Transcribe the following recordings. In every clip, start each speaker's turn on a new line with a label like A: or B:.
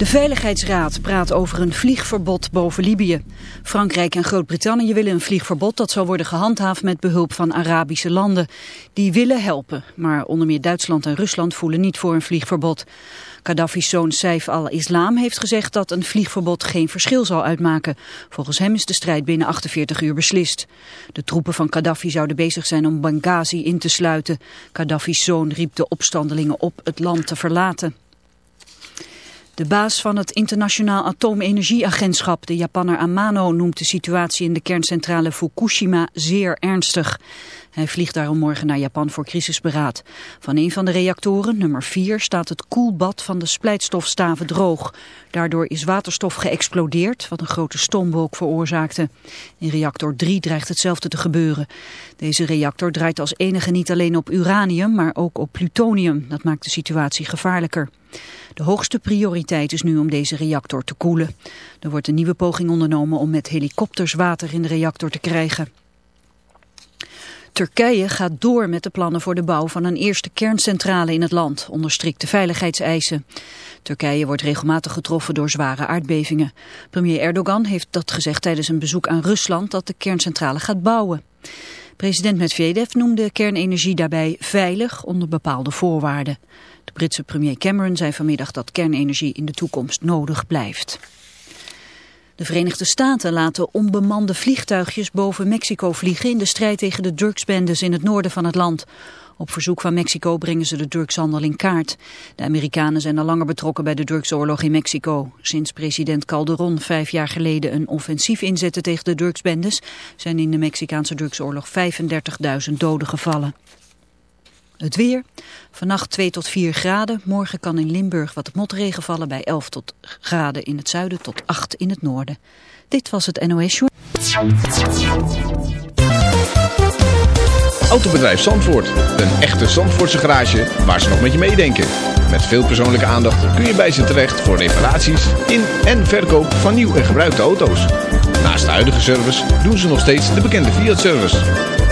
A: De Veiligheidsraad praat over een vliegverbod boven Libië. Frankrijk en Groot-Brittannië willen een vliegverbod dat zal worden gehandhaafd met behulp van Arabische landen. Die willen helpen, maar onder meer Duitsland en Rusland voelen niet voor een vliegverbod. Gaddafi's zoon Saif al-Islam heeft gezegd dat een vliegverbod geen verschil zal uitmaken. Volgens hem is de strijd binnen 48 uur beslist. De troepen van Gaddafi zouden bezig zijn om Benghazi in te sluiten. Gaddafi's zoon riep de opstandelingen op het land te verlaten. De baas van het Internationaal Atoomenergieagentschap, de Japanner Amano, noemt de situatie in de kerncentrale Fukushima zeer ernstig. Hij vliegt daarom morgen naar Japan voor crisisberaad. Van een van de reactoren, nummer 4, staat het koelbad van de splijtstofstaven droog. Daardoor is waterstof geëxplodeerd, wat een grote stoombolk veroorzaakte. In reactor 3 dreigt hetzelfde te gebeuren. Deze reactor draait als enige niet alleen op uranium, maar ook op plutonium. Dat maakt de situatie gevaarlijker. De hoogste prioriteit is nu om deze reactor te koelen. Er wordt een nieuwe poging ondernomen om met helikopters water in de reactor te krijgen. Turkije gaat door met de plannen voor de bouw van een eerste kerncentrale in het land, onder strikte veiligheidseisen. Turkije wordt regelmatig getroffen door zware aardbevingen. Premier Erdogan heeft dat gezegd tijdens een bezoek aan Rusland dat de kerncentrale gaat bouwen. President Medvedev noemde kernenergie daarbij veilig onder bepaalde voorwaarden. De Britse premier Cameron zei vanmiddag dat kernenergie in de toekomst nodig blijft. De Verenigde Staten laten onbemande vliegtuigjes boven Mexico vliegen in de strijd tegen de drugsbendes in het noorden van het land. Op verzoek van Mexico brengen ze de drugshandel in kaart. De Amerikanen zijn al langer betrokken bij de drugsoorlog in Mexico. Sinds president Calderon vijf jaar geleden een offensief inzette tegen de drugsbendes... zijn in de Mexicaanse drugsoorlog 35.000 doden gevallen. Het weer. Vannacht 2 tot 4 graden. Morgen kan in Limburg wat motregen vallen bij 11 tot graden in het zuiden tot 8 in het noorden. Dit was het NOS Show.
B: Autobedrijf Zandvoort. Een echte Zandvoortse garage waar ze nog met je meedenken. Met veel persoonlijke aandacht kun je bij ze terecht voor reparaties in en verkoop van nieuw en gebruikte auto's. Naast de huidige service doen ze nog steeds de bekende Fiat-service.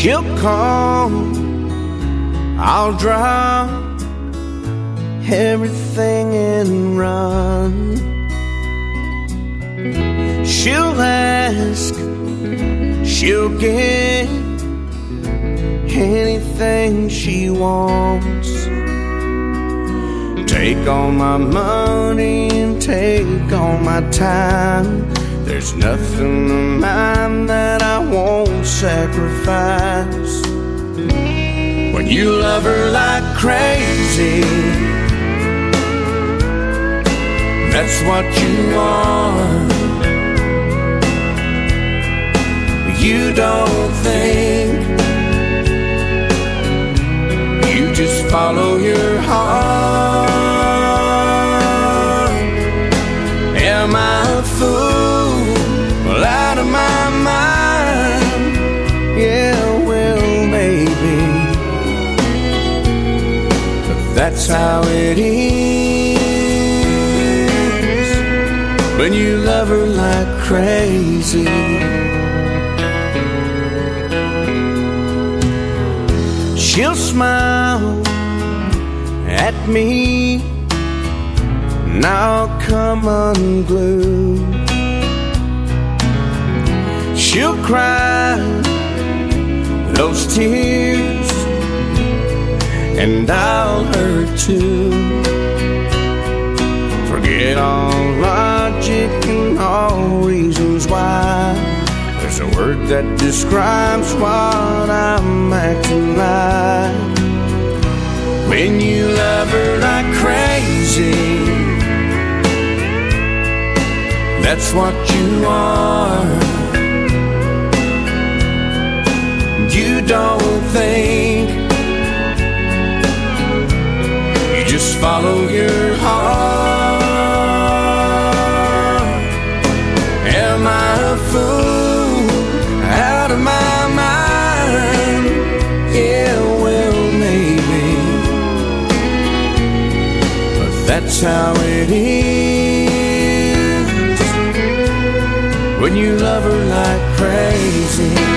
C: She'll come, I'll drop everything and run. She'll ask, she'll get anything she wants.
D: Take all my money and take all my time. There's nothing of mine that I won't sacrifice. When you love her like crazy, that's what you are. You don't think, you just follow your heart. That's how it is when you love her like crazy. She'll smile at me and I'll come unglued. She'll cry those tears, and I'll hurt too. Forget all logic and all reasons why. There's a word that describes what I'm acting like. When you love her like crazy, that's what you are. Follow your heart. Am I a fool out of my mind? Yeah, well, maybe. But that's how it is when you love her like crazy.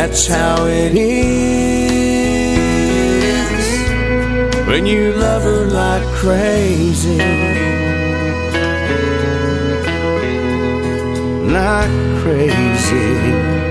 D: That's how it is when you love her like crazy, like crazy.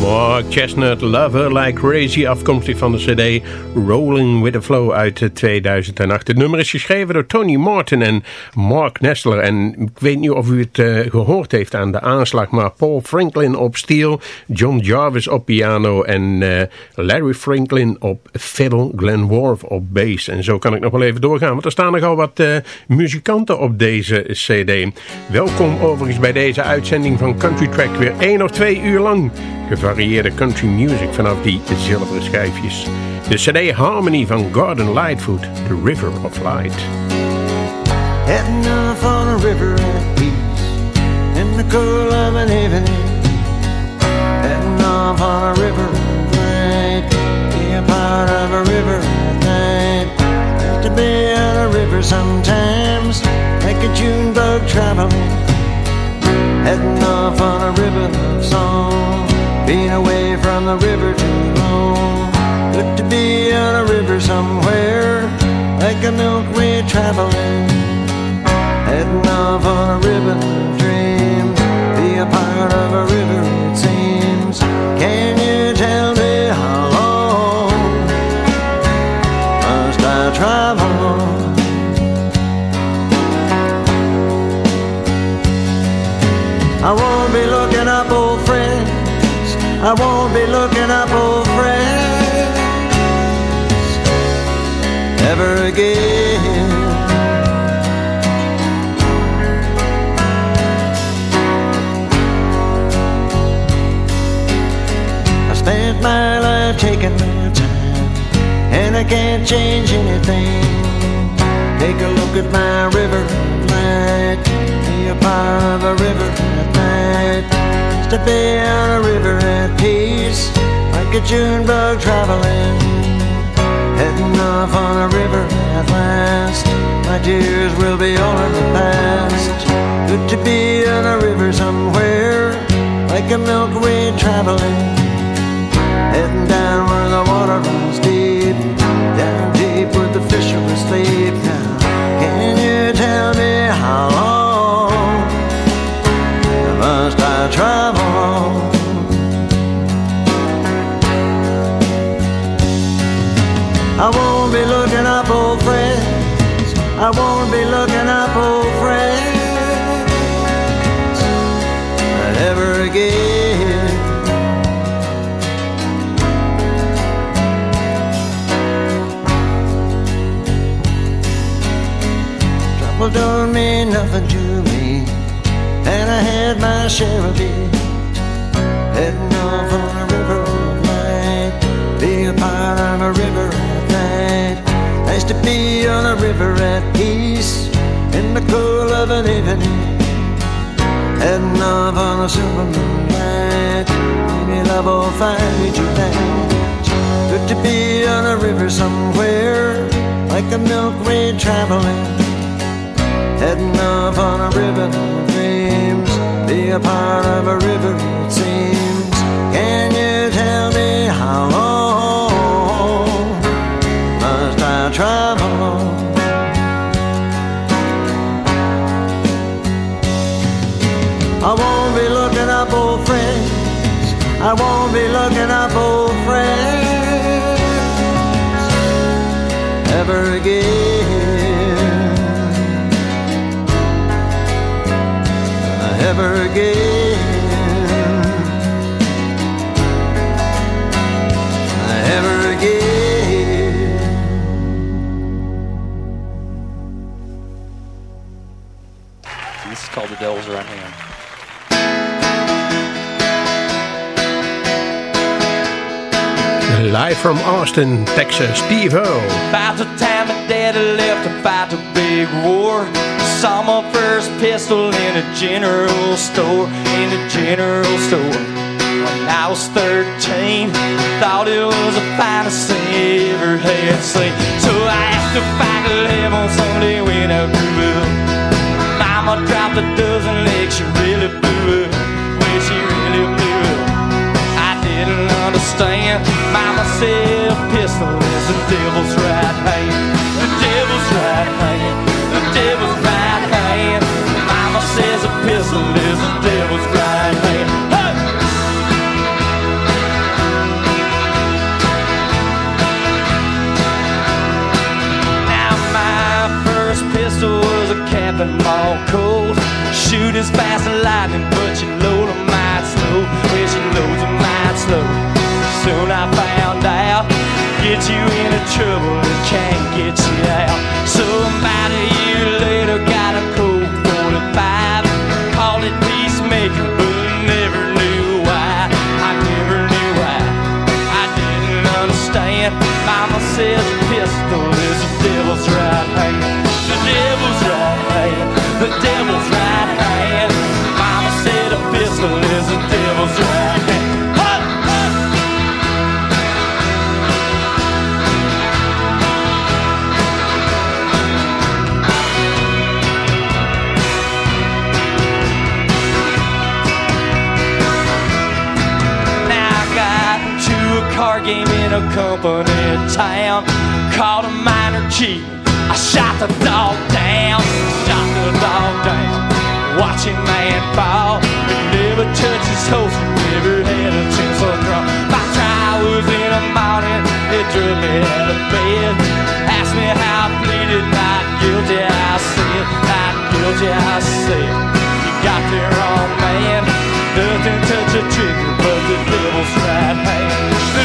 E: Mark Chestnut, Love Her Like Crazy, afkomstig van de cd Rolling With The Flow uit 2008. Het nummer is geschreven door Tony Martin en Mark Nestler. En ik weet niet of u het uh, gehoord heeft aan de aanslag, maar Paul Franklin op steel, John Jarvis op piano en uh, Larry Franklin op fiddle, Glenn Worf op bass. En zo kan ik nog wel even doorgaan, want er staan nogal wat muzikanten op deze cd. Welkom overigens bij deze uitzending van Country Track, weer één of twee uur lang gevarieerde country music vanaf die zilveren schijfjes. De CD Harmony van Gordon Lightfoot, The River of Light.
F: Heading off on a river at peace in the cool of an evening. Heading off on a river at night, be a part of a river at night. Used to be on a river sometimes, like a June bug traveling. Heading off on a river of song, being away from the river too long. Good to be on a river somewhere, like a milkweed traveling. Heading off on a ribbon of dreams Be a part of a river it seems Can you tell me how long Must I travel I won't be looking up old friends Ever again I spent my life taking my time, and I can't change anything. Take a look at my river of be a part of a river at night. To be on a river at peace, like a June bug traveling. Heading off on a river at last. My tears will be all in the past. Good to be on a river somewhere, like a milkweed traveling. Of an evening. Heading off on a silver moonlight, maybe love will find me tonight. Good to be on a river somewhere, like a milkweed traveling. Heading off on a ribbon of dreams, be a part of a river it seems. Can you tell me how long I won't be looking up old friends ever again. Ever again.
E: From Austin, Texas, Steve O.
G: About the time my daddy left to fight the big war. Saw my first pistol in a general store, in a general store. When I was 13, thought it was the finest thing I ever had seen. So I asked to find a level someday when I grew up. Mama dropped a dozen eggs, she really blew up. A pistol is the devil's right hand. The devil's right hand. The devil's right hand. Mama says a pistol is the devil's right hand. Now my first pistol was a cap and ball Colt. Shoot as fast as lightning, but you load 'em might slow. Well, she loads 'em might slow. Soon I found out, get you into trouble and can't get you out. So about a year later, got a Colt 45. Called it peacemaker, but never knew why. I never knew why. I didn't understand. Mama says a pistol is the devil's right hand. Game in a company town. Caught a minor cheat. I shot the dog down. Shot the dog down. Watching man fall. He never touched his holster. Never had a chance to draw. My trial was in the morning. They drug me out of bed. Asked me how I pleaded. Not guilty, I said. Not guilty, I said. You got the wrong man. Nothing touch a trigger but the devil's right hand. The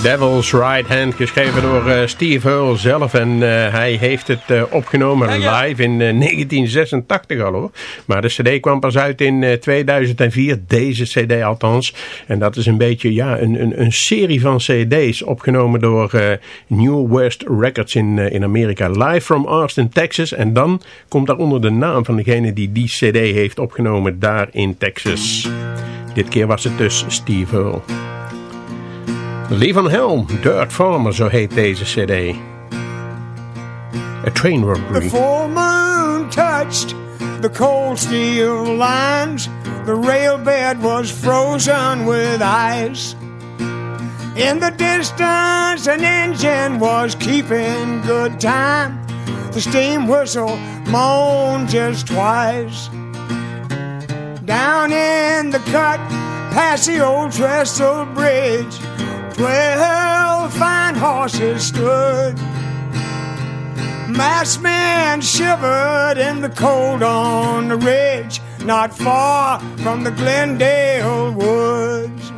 G: Devil's Right Hand,
E: geschreven door eh, Steve Earle zelf. En eh, hij heeft het eh, opgenomen live in eh, 1986 al hoor. Maar de cd kwam pas uit in eh, 2004, deze cd althans. En dat is een beetje ja, een, een, een serie van cd's opgenomen door New West Records in, in Amerika. Live from Austin, Texas. En dan komt daaronder de naam van degene die die cd heeft opgenomen daar in Texas. Dit keer was het dus Steve Earle. Levon Helm, Dirt Farmer, zo heet deze cd. A Train
H: The full moon touched the cold steel lines. The rail bed was frozen with ice. In the distance, an engine was keeping good time. The steam whistle moaned just twice. Down in the cut, past the old trestle bridge, twelve fine horses stood. Masked men shivered in the cold on the ridge, not far from the Glendale woods.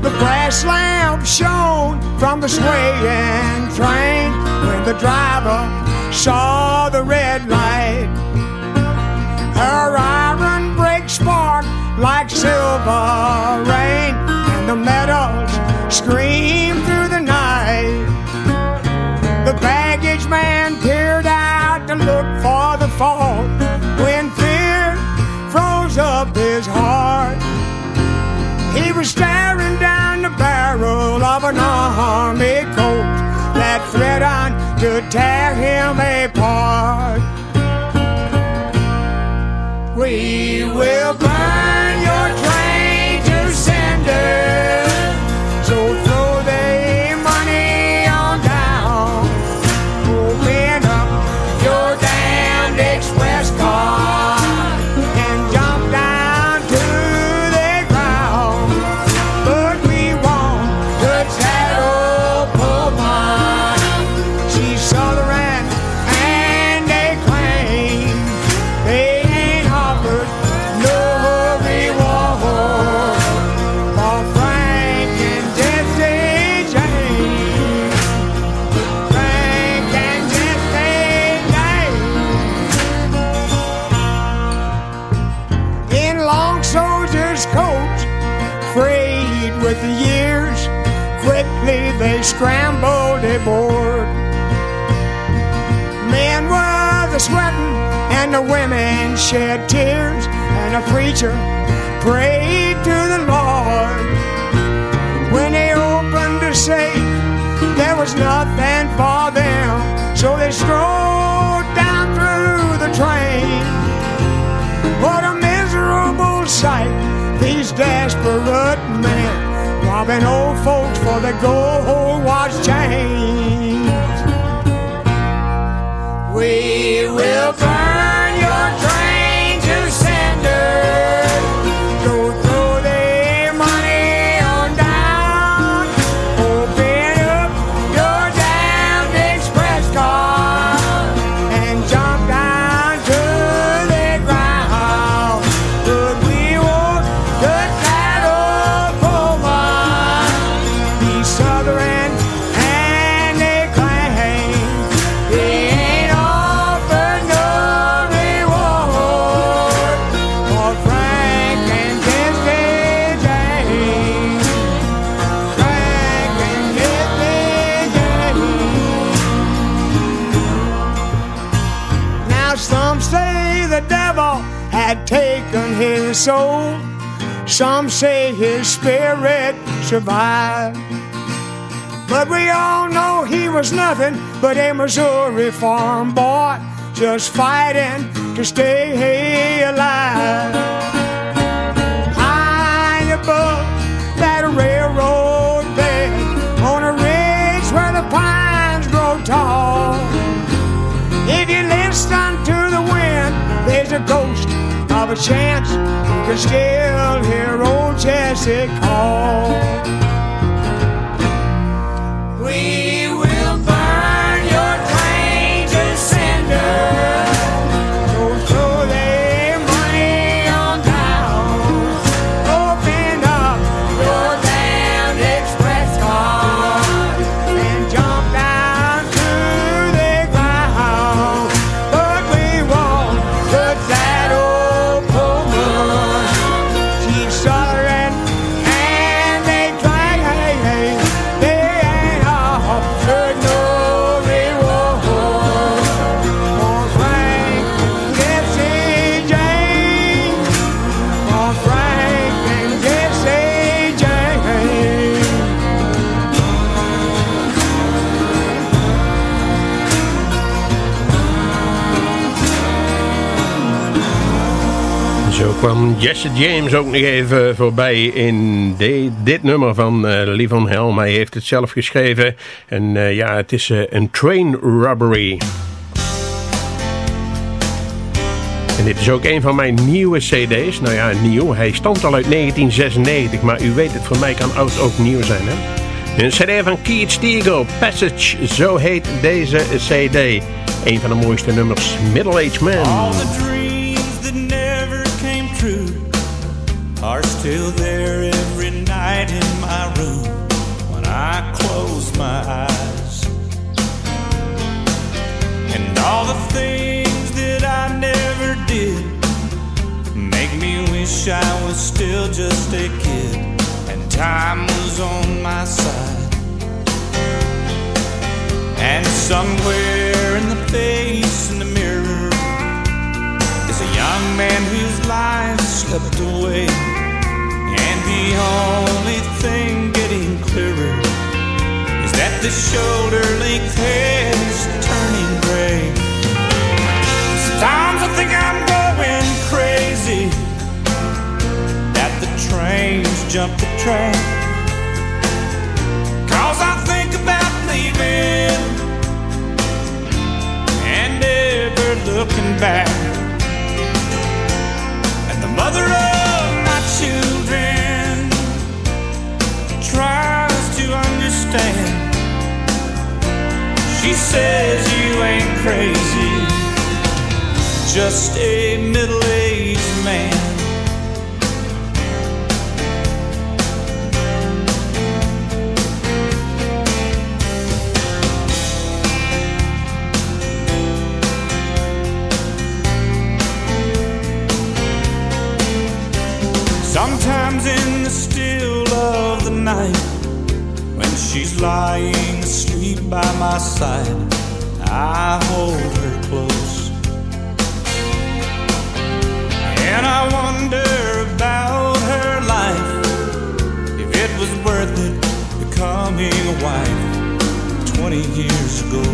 H: The brass lamp shone from the swaying train when the driver saw the red light. Her iron brakes sparked like silver rain, and the meadows scream through the night. The baggage man peered out to look for the fall when fear froze up his heart. He was staring down the barrel of an army coat that threatened to tear him apart. We will burn with the years, quickly they scrambled aboard. Men were sweating, and the women shed tears, and the preacher prayed to the Lord. When they opened the safe, there was nothing for them, so they strolled down through the train. What a miserable sight, these desperate men robbing old folks for their gold watch chains. We will burn spirit survived. But we all know he was nothing but a Missouri farm boy, just fighting to stay alive. A chance you can still hear old Jesse call. We
E: Jesse James ook nog even voorbij in dit nummer van uh, Lee Van Helm. Hij heeft het zelf geschreven. En uh, ja, het is uh, een train robbery. En dit is ook een van mijn nieuwe cd's. Nou ja, nieuw. Hij stamt al uit 1996. Maar u weet het, voor mij kan oud ook nieuw zijn, hè? Een cd van Keith Stegall, Passage, zo heet deze cd. Een van de mooiste nummers, Middle Age Man.
I: Still there every night in my room when I close my eyes. And all the things that I never did make me wish I was still just a kid and time was on my side. And somewhere in the face in the mirror is a young man whose life slipped away the only thing getting clearer is that the shoulder length hair is turning gray. Sometimes I think I'm going crazy that the trains jump the track. Cause I think about leaving and never looking back. She says you ain't crazy, just a middle aged man. Sometimes in the still of the night, when she's lying by my side, I hold her close. And I wonder about her life, if it was worth it becoming a wife 20 years ago.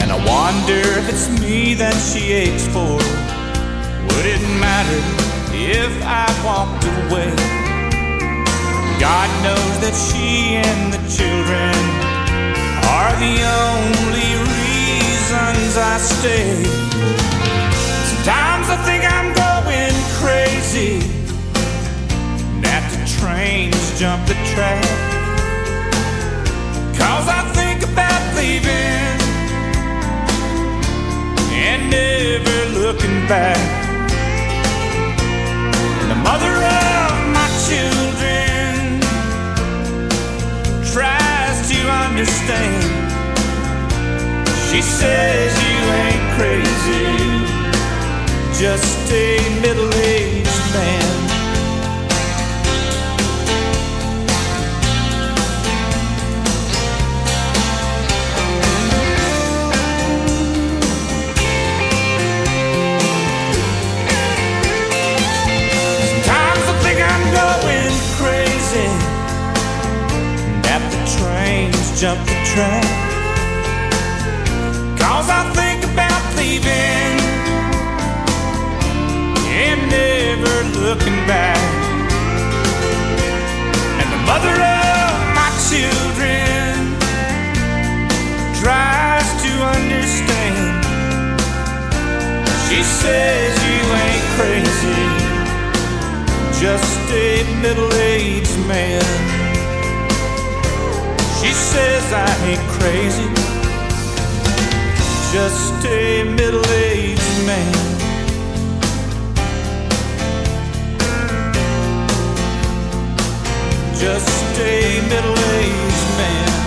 I: And I wonder if it's me that she aches for. Would it matter if I walked away? God knows that she and the children are the only reasons I stay. Sometimes I think I'm going crazy that the trains jump the track. Cause I think about leaving and never looking back And the mother of understand. She says you ain't crazy, just a middle aged man. Jump the track. Cause I think about leaving and never looking back. And the mother of my children tries to understand. She says you ain't crazy, just a middle aged man. Says I ain't crazy, just a middle aged man. Just a middle aged man.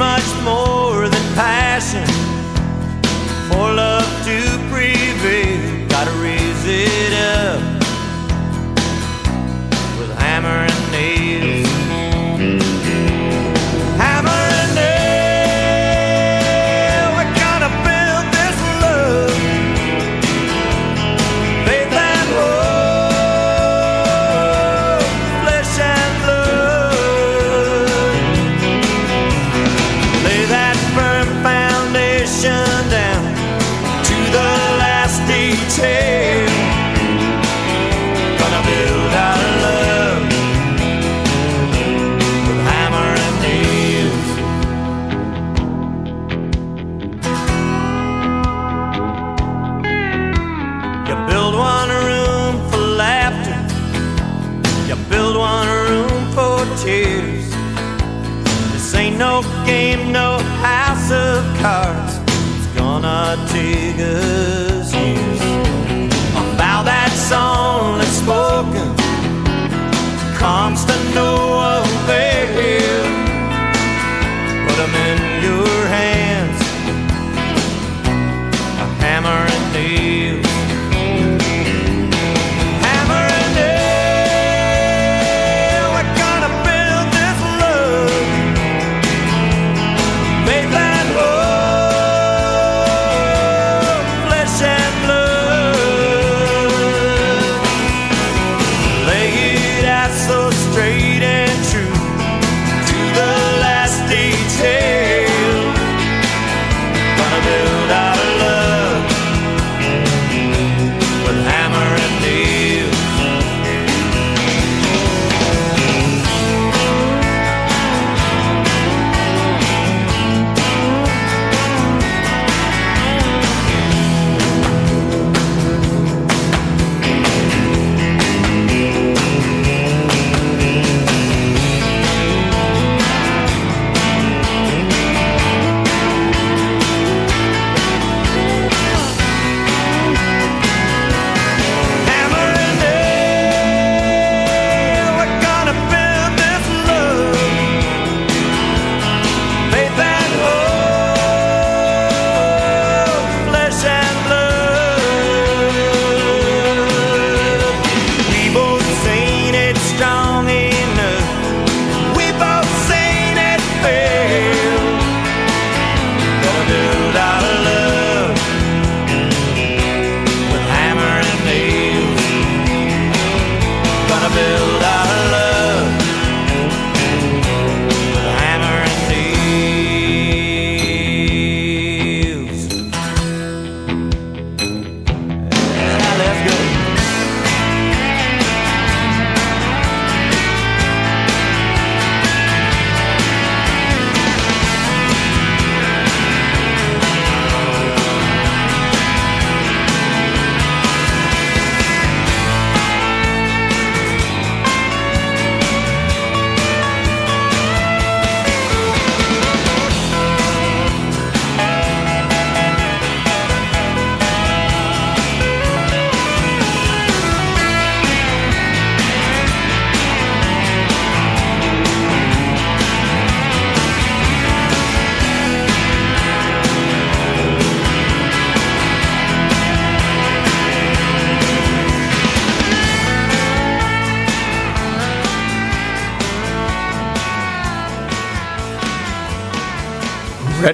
J: much more than passion.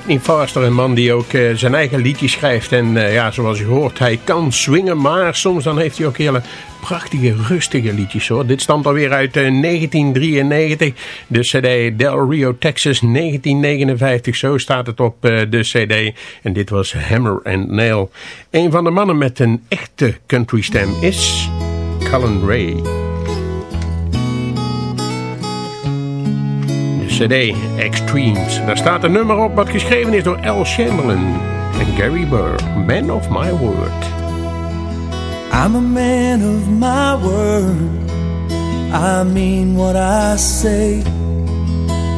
E: Sidney Foster, een man die ook eh, zijn eigen liedjes schrijft. En eh, ja, zoals je hoort, hij kan swingen, maar soms dan heeft hij ook hele prachtige, rustige liedjes hoor. Dit stamt alweer uit eh, 1993, de cd Del Rio, Texas 1959. Zo staat het op de cd. En dit was Hammer and Nail. Een van de mannen met een echte country stem is Colin Ray. Extremes. Daar staat een nummer op wat geschreven is door Al Chamberlain en Gary Burr. Man of My Word.
K: I'm a man of my word. I mean what I say.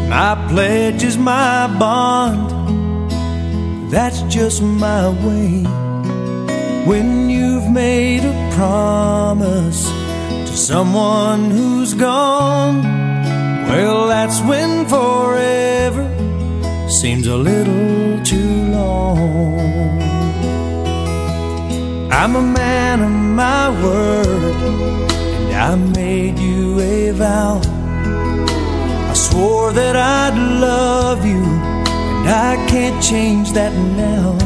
K: My pledge is my bond. That's just my way. When you've made a promise to someone who's gone, well, that's when forever seems a little too long. I'm a man of my word, and I made you a vow. I swore that I'd love you, and I can't change that now.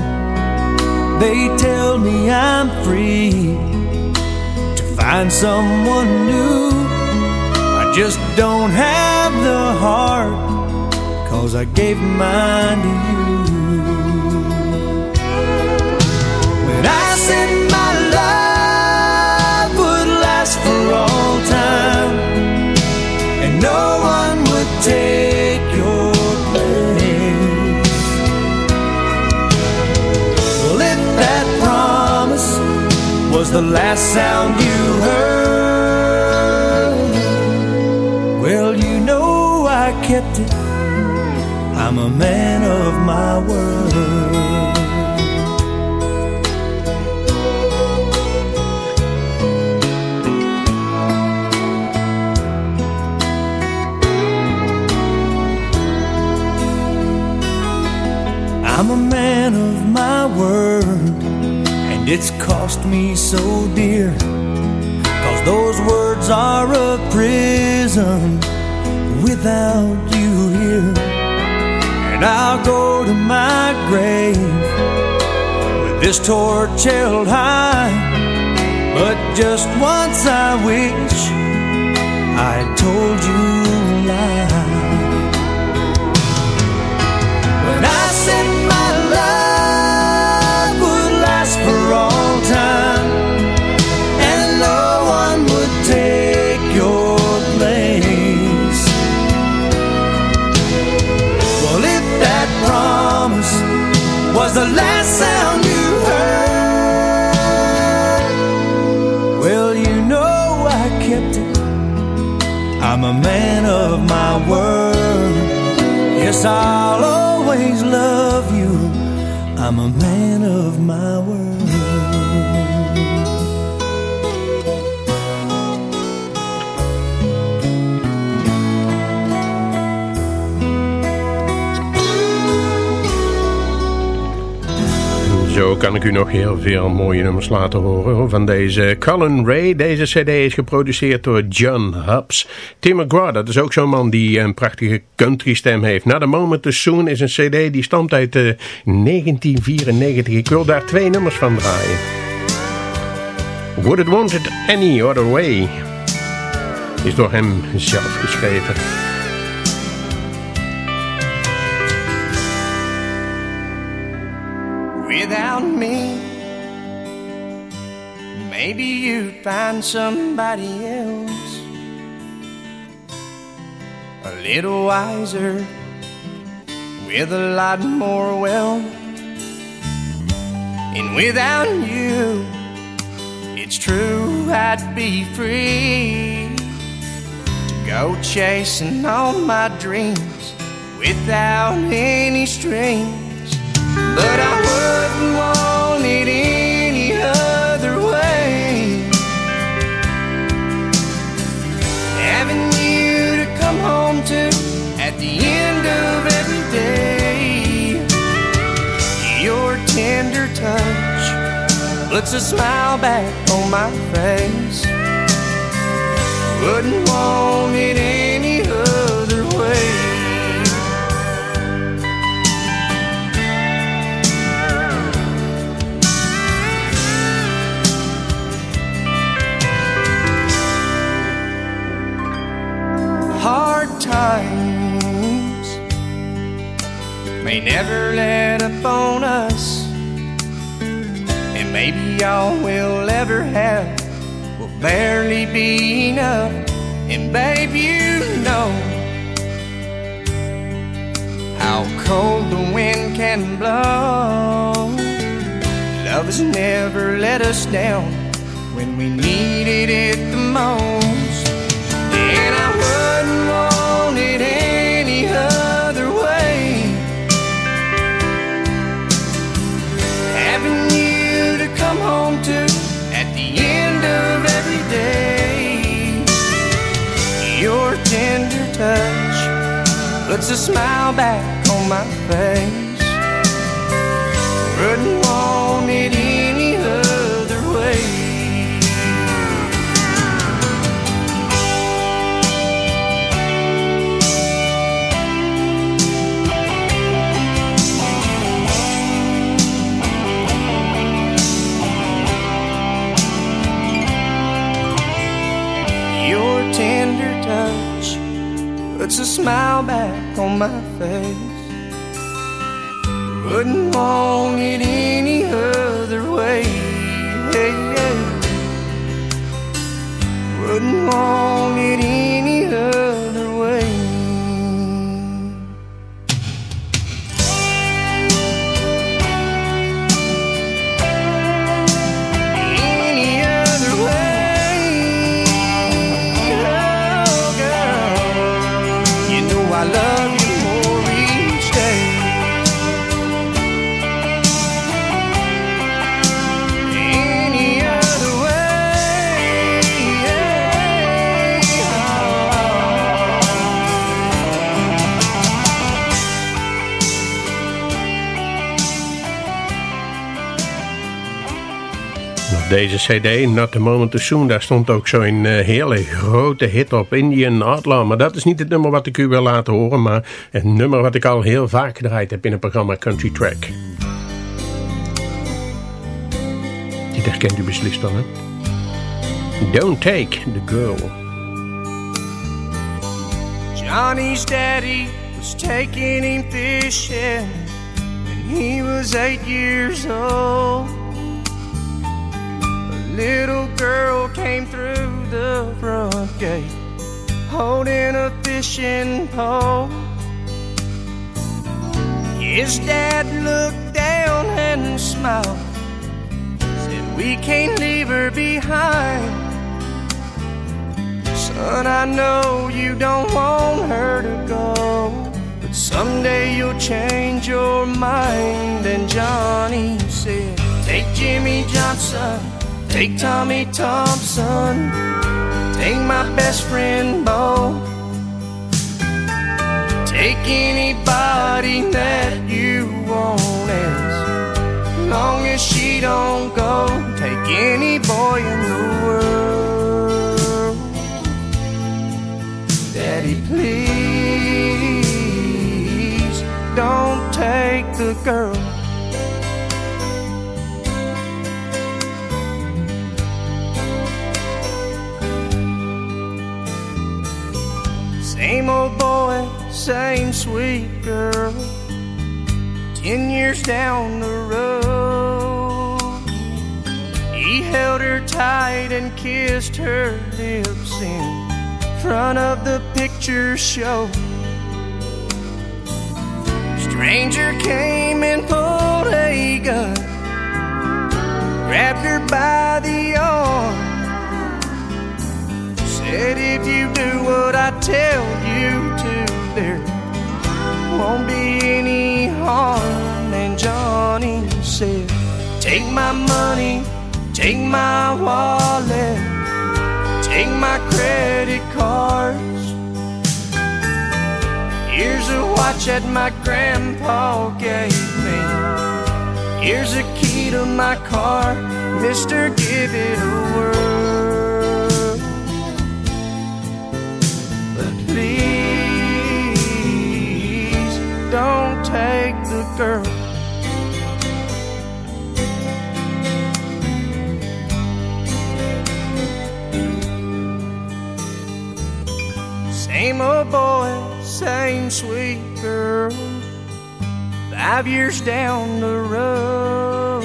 K: They tell me I'm free to find someone new. Just don't have the heart, cause I gave mine to you. But I said my love would last for all time, and no one would take your place. Well, if that promise was the last sound you heard, kept it. I'm a man of my word. I'm a man of my word, and it's cost me so dear. Cause those words are a prison without you here. And I'll go to my grave with this torch held high. But just once I wish I told you a lie. When I said Yes, I'll always love you. I'm a man of my
E: kan ik u nog heel veel mooie nummers laten horen van deze Cullen Ray. Deze cd is geproduceerd door John Hubs. Tim McGraw, dat is ook zo'n man die een prachtige country stem heeft. Now the Moment Too Soon is een cd die stamt uit eh, 1994. Ik wil daar twee nummers van draaien. Would It Want It Any Other Way is door hem zelf geschreven.
K: Without me, maybe you'd find somebody else a little wiser with a lot more wealth. And without you, it's true I'd be free to go chasing all my dreams without any strings. But I wouldn't want it any other way. Having you to come home to at the end of every day. Your tender touch puts a smile back on my face. Wouldn't want it any times may never let up on us, and maybe all we'll ever have will
C: barely be enough. And babe, you know how cold the wind can blow. Love has never let us down when we needed it the most. And I wouldn't want touch puts a smile back on my face. Wouldn't want on my face. Wouldn't want it any
E: deze cd, Not the Moment Too Soon, daar stond ook zo'n eh, hele grote hit op, Indian Outlaw. Maar dat is niet het nummer wat ik u wil laten horen, maar het nummer wat ik al heel vaak gedraaid heb in het programma Country Track. Die herkent u beslist wel, hè? Don't Take the Girl.
C: Johnny's daddy was taking him fishing when he was eight years old. Little girl came through the front gate holding a fishing pole. His dad looked down and smiled, said, We can't leave her behind. Son, I know you don't want her to go, but someday you'll change your mind. And Johnny said, Take Jimmy Johnson, take Tommy Thompson, take my best friend Bo, take anybody that you want as long as she don't go. Take any boy in the world. Daddy, please don't take the girl. Same old boy, same sweet girl. Ten years down the road, he held her tight and kissed her lips in front of the picture show. Stranger came and pulled a gun, grabbed her by the arm, said, If you do what I tell you to, there won't be any harm. And Johnny said, Take my money, take my wallet. Take my credit cards. Here's a watch that my grandpa gave me. Here's a key to my car. Mister, give it a whirl. Sweet girl. Five years down the road,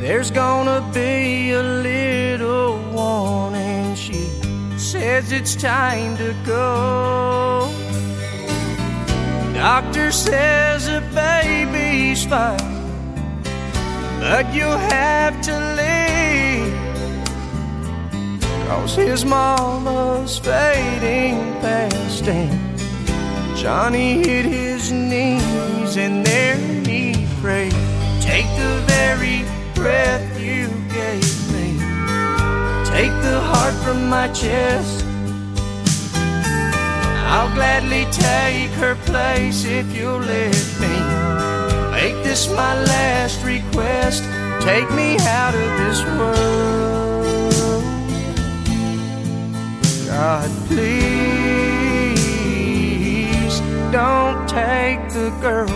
C: there's gonna be a little one, and she says it's time to go. Doctor says the baby's fine, but you'll have to leave. Cause his mama's fading past and Johnny hit his knees and there he prayed. Take the very breath you gave me. Take the heart from my chest. I'll gladly take her place if you'll let me. Make this my last request. Take me out of this world. God, please don't take the girl.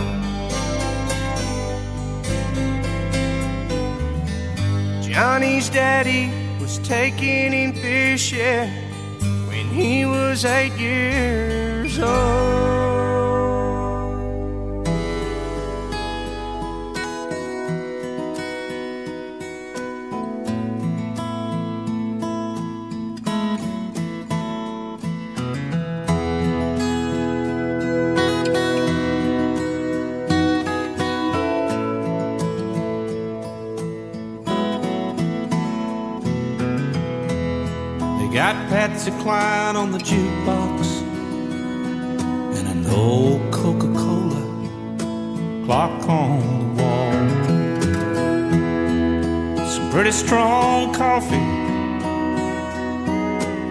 C: Johnny's daddy was taking him fishing when he was eight years old.
I: Got Patsy Cline on the jukebox and an old Coca Cola clock on the wall. Some pretty strong coffee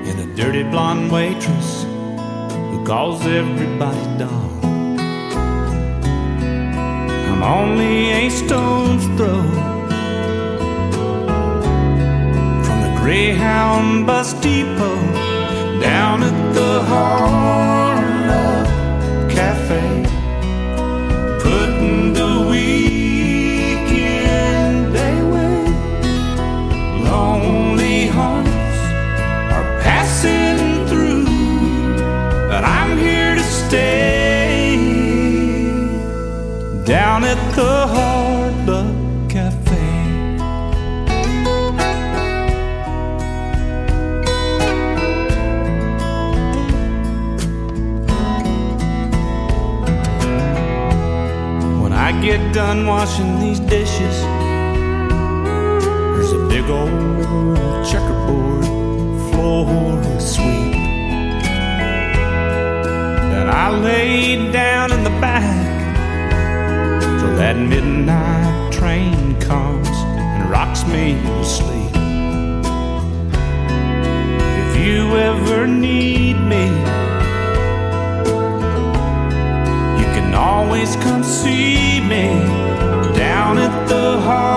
I: and a dirty blonde waitress who calls everybody Don. I'm only a stone's throw Greyhound bus depot down at the Harlem done washing these dishes, there's a big old checkerboard floor to sweep. Then I lay down in the back till that midnight train comes and rocks me to sleep. If you ever need me, always come see me down at the Harlem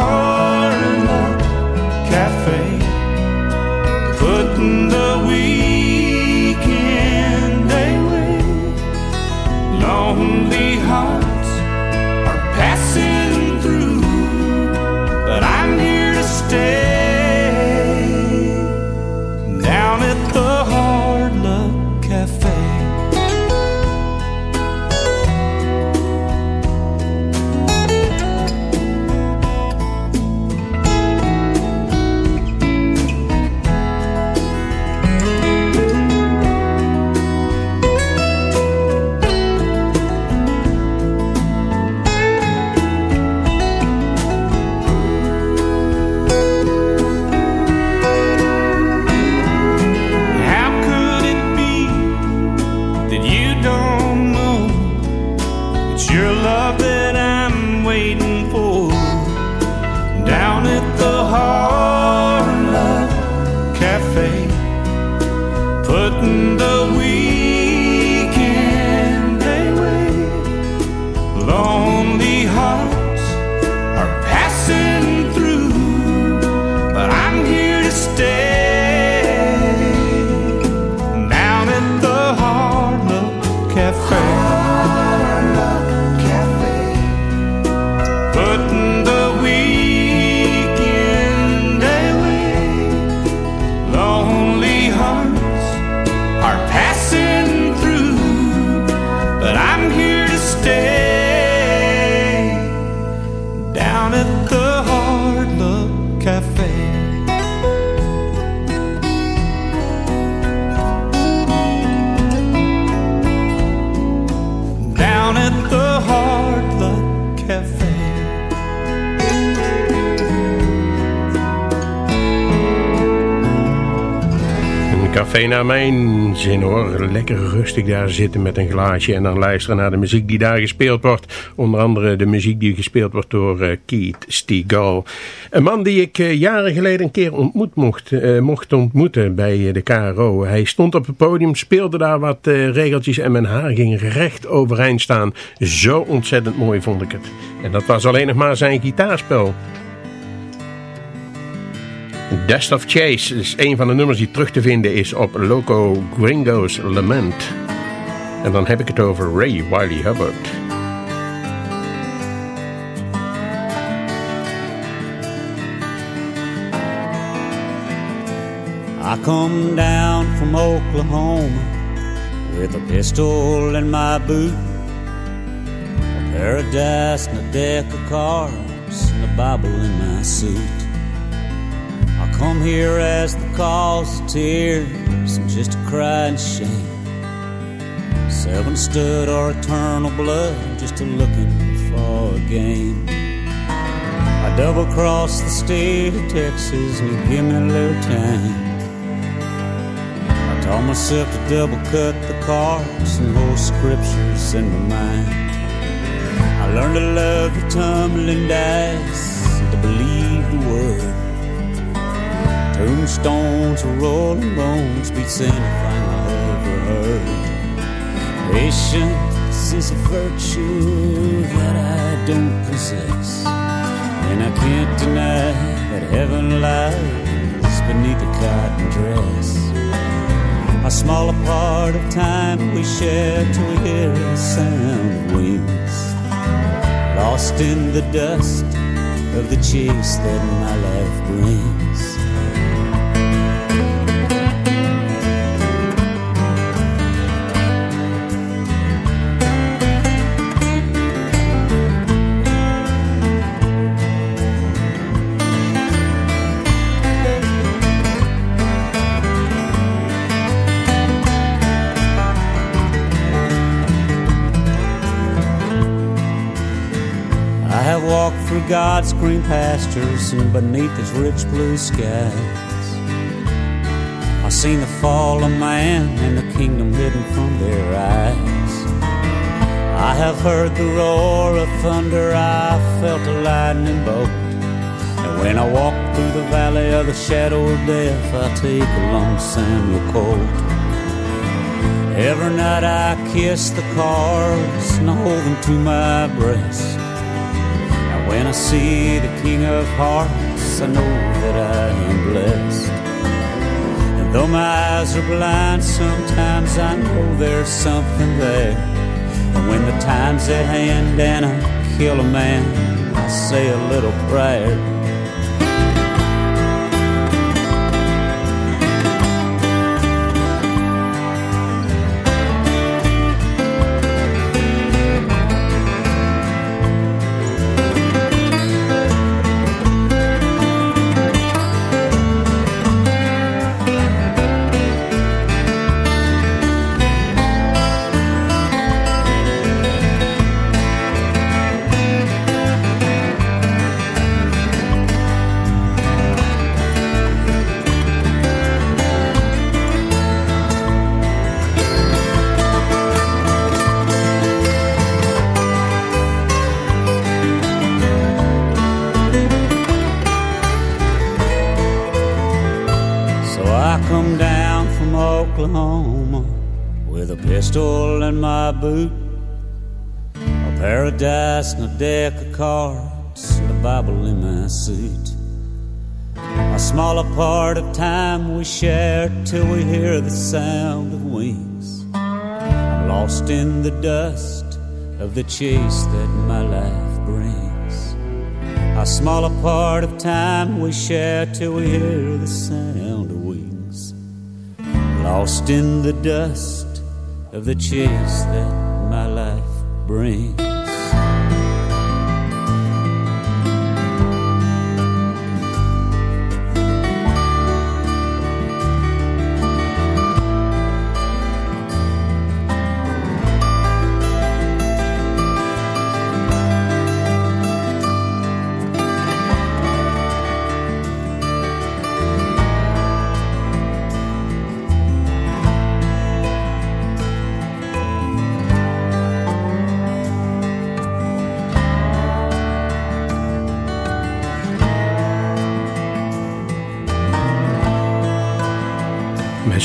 E: Café naar mijn zin hoor. Lekker rustig daar zitten met een glaasje en dan luisteren naar de muziek die daar gespeeld wordt. Onder andere de muziek die gespeeld wordt door uh, Keith Stigall. Een man die ik uh, jaren geleden een keer ontmoet mocht, uh, mocht ontmoeten bij de KRO. Hij stond op het podium, speelde daar wat regeltjes en mijn haar ging recht overeind staan. Zo ontzettend mooi vond ik het. En dat was alleen nog maar zijn gitaarspel. Dust of Chase is een van de nummers die terug te vinden is op Loco Gringo's Lament. En dan heb ik het over Ray Wiley Hubbard.
L: I come down from Oklahoma with a pistol in my boot, a dice and a deck of cards, and a Bible in my suit. Come here as the cause of tears and just to cry and shame. Seven stood our eternal blood just a looking for a game. I double crossed the state of Texas and you give me a little time. I taught myself to double cut the cards and hold scriptures in my mind. I learned to love the tumbling dice and to believe the word. Tombstones rolling bones beats anything I ever heard. Patience is a virtue that I don't possess, and I can't deny that heaven lies beneath a cotton dress. A smaller part of time we share till we hear the sound of wings, lost in the dust of the chase that my life brings. God's green pastures and beneath His rich blue skies. I've seen the fall of man and the kingdom hidden from their eyes. I have heard the roar of thunder, I felt a lightning bolt. And when I walk through the valley of the shadow of death, I take along Samuel Colt. Every night I kiss the cards and I hold them to my breast. I see the King of Hearts, I know that I am blessed. And though my eyes are blind, sometimes I know there's something there. And when the time's at hand and I kill a man, I say a little prayer. A deck of cards, a Bible in my suit. A smaller part of time we share till we hear the sound of wings. I'm lost in the dust of the chase that my life brings. A smaller part of time we share till we hear the sound of wings. Lost in the dust of the chase that my life brings.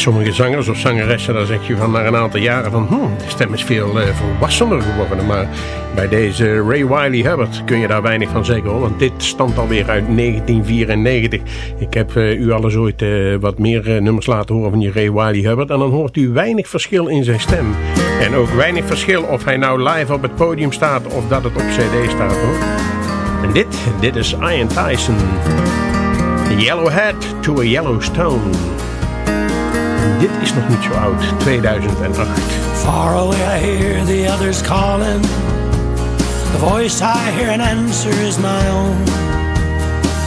E: Sommige zangers of zangeressen, daar zeg je van na een aantal jaren van... Hmm, de stem is veel uh, volwassener geworden. Maar bij deze Ray Wiley Hubbard kun je daar weinig van zeggen. Hoor, want dit stamt alweer uit 1994. Ik heb uh, u alles ooit uh, wat meer nummers laten horen van die Ray Wiley Hubbard. En dan hoort u weinig verschil in zijn stem. En ook weinig verschil of hij nou live op het podium staat of dat het op cd staat hoor. En dit, dit is Ian Tyson. Yellow Hat to a Yellow Stone. Dit is nog niet zo oud, 2008.
M: Far away I hear the others calling. The voice I hear and answer is my own.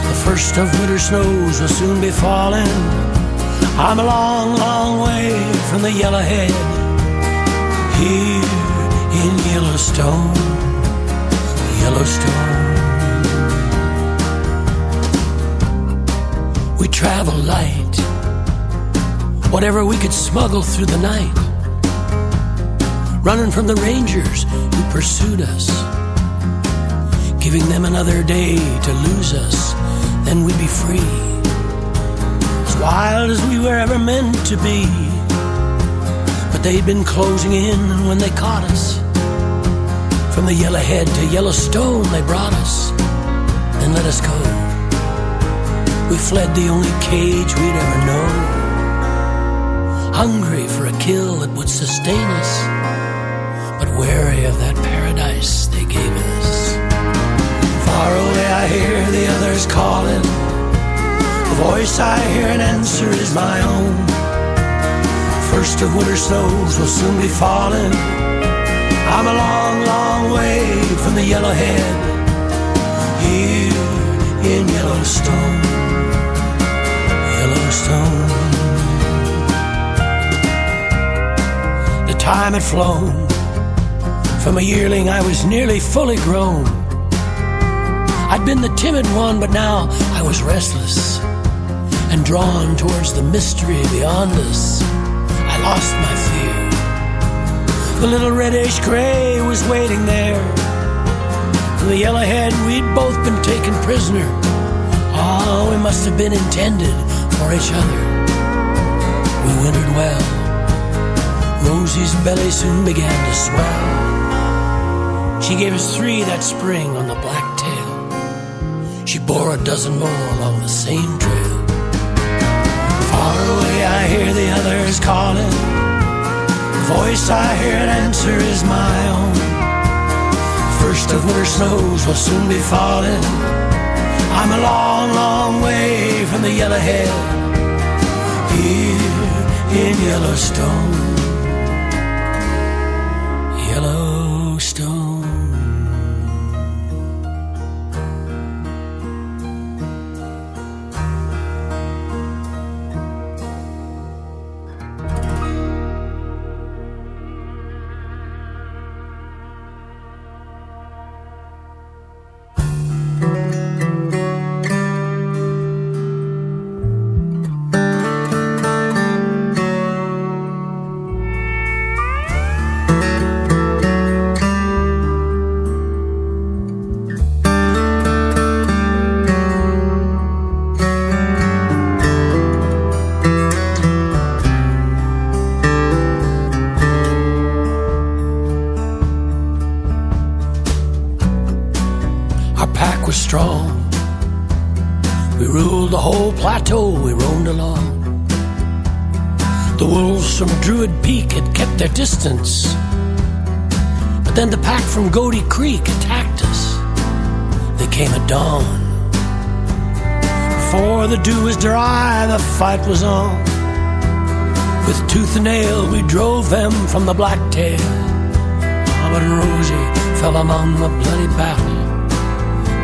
M: The first of winter snows will soon be falling. I'm a long, long way from the yellowhead. Here in Yellowstone, Yellowstone. We travel light, whatever we could smuggle through the night. Running from the rangers who pursued us, giving them another day to lose us, then we'd be free. As wild as we were ever meant to be. But they'd been closing in when they caught us. From the Yellowhead to Yellowstone, they brought us, and let us go. We fled the only cage we'd ever known. Hungry for a kill that would sustain us, but wary of that paradise they gave us. Far away I hear the others calling. The voice I hear and answer is my own. First of winter snows will soon be falling. I'm a long, long way from the yellowhead here in Yellowstone. Yellowstone. Time had flown. From a yearling, I was nearly fully grown. I'd been the timid one, but now I was restless and drawn towards the mystery beyond us. I lost my fear. The little reddish gray was waiting there. The yellowhead, we'd both been taken prisoner. Oh, we must have been intended for each other. We wintered well. Rosie's belly soon began to swell. She gave us three that spring on the black tail. She bore a dozen more along the same trail. Far away, I hear the others calling. The voice I hear and answer is my own. First of winter snows will soon be falling. I'm a long, long way from the yellowhead here in. Yellowstone. We ruled the whole plateau we roamed along. The wolves from Druid Peak had kept their distance. But then the pack from Goaty Creek attacked us. They came at dawn. Before the dew was dry, the fight was on. With tooth and nail, we drove them from the blacktail. Ah, but Rosie fell among the bloody battle.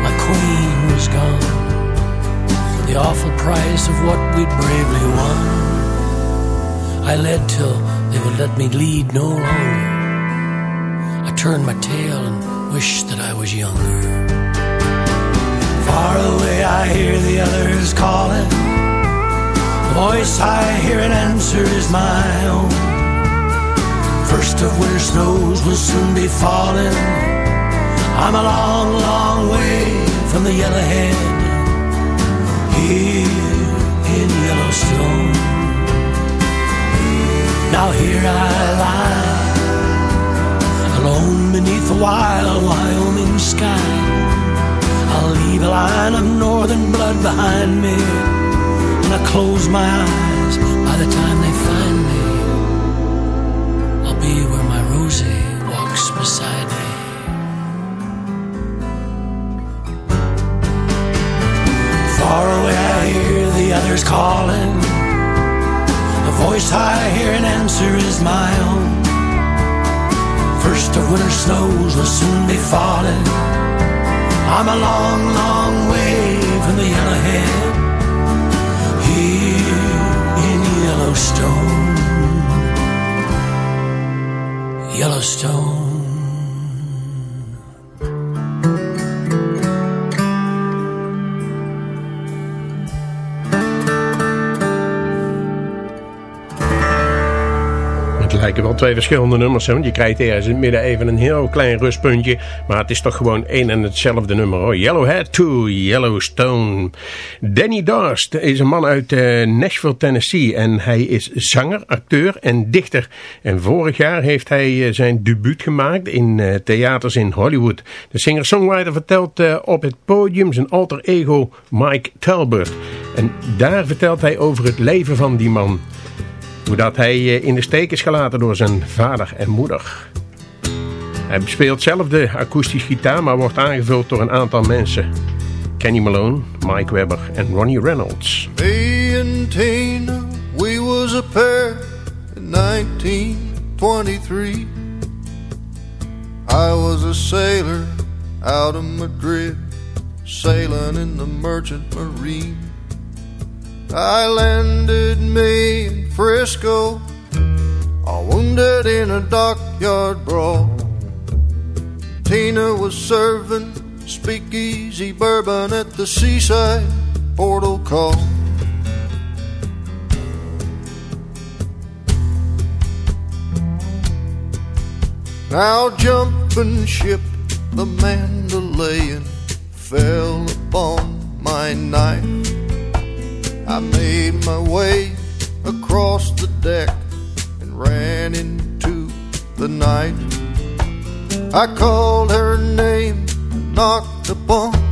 M: My queen was gone. The awful price of what we'd bravely won. I led till they would let me lead no longer. I turned my tail and wished that I was younger. Far away, I hear the others calling. The voice I hear and answer is my own. First of winter snows will soon be falling. I'm a long, long way from the yellowhead here in Yellowstone. Now here I lie, alone beneath the wild Wyoming sky. I'll leave a line of northern blood behind me, and I close my eyes by the time others calling. The voice I hear in answer is my own. First of winter snows will soon be falling. I'm a long, long way from the yellowhead. Here in Yellowstone. Yellowstone.
E: Lijken wel twee verschillende nummers, want je krijgt ergens in het midden even een heel klein rustpuntje. Maar het is toch gewoon één en hetzelfde nummer hoor. Yellowhead to Yellowstone. Danny Darst is een man uit eh, Nashville, Tennessee. En hij is zanger, acteur en dichter. En vorig jaar heeft hij eh, zijn debuut gemaakt in eh, theaters in Hollywood. De singer-songwriter vertelt op het podium zijn alter ego Mike Talbot. En daar vertelt hij over het leven van die man. Hoe dat hij eh, in de steek is gelaten door zijn vader en moeder. Hij speelt zelf de akoestische gitaar, maar wordt aangevuld door een aantal mensen. Kenny Malone, Mike Webber en Ronnie Reynolds.
N: Me and Tina, we was a pair in 1923. I was a sailor out of Madrid, sailing in the merchant marine. I landed me in Frisco, all wounded in a dockyard brawl. Tina was serving speakeasy bourbon at the seaside portal call. Now jumping ship, the Mandalayan fell upon my knife. I made my way across the deck and ran into the night. I called her name, and knocked upon